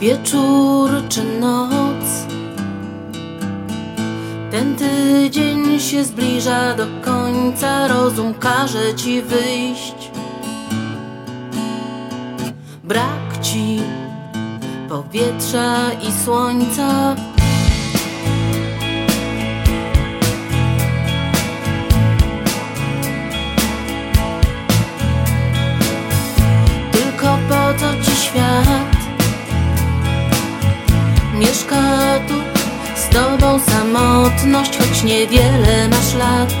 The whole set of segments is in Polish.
Wieczór czy noc. Ten tydzień się zbliża do końca Rozum każe ci wyjść. Brak ci powietrza i słońca samotność Choć niewiele masz lat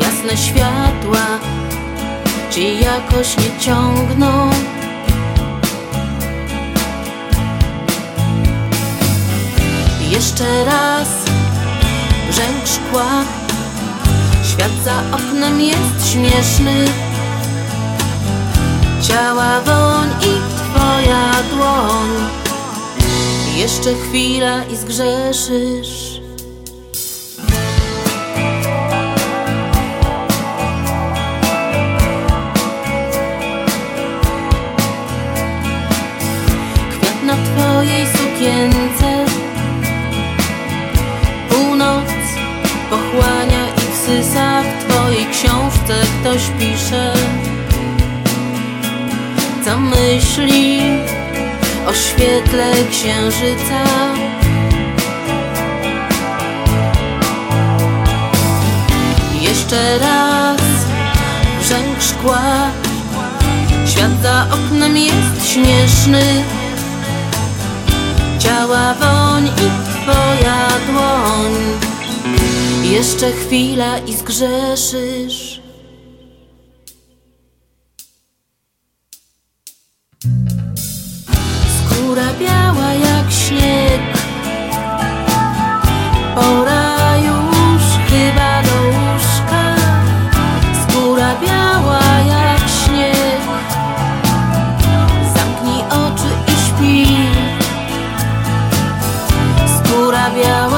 Jasne światła ci jakoś nie ciągną. Jeszcze raz brzęk szkła Świat za oknem jest śmieszny. Ciała woń i Jeszcze chwila i zgrzeszysz. Kwiat na twojej sukience. Północ pochłania i wsysa. W twojej książce ktoś pisze. Co myśli o świetle księżyca. Jeszcze raz brzęk szkła. Świat za oknem jest śmieszny. Ciała woń i twoja dłoń. Jeszcze chwila i zgrzeszysz sabia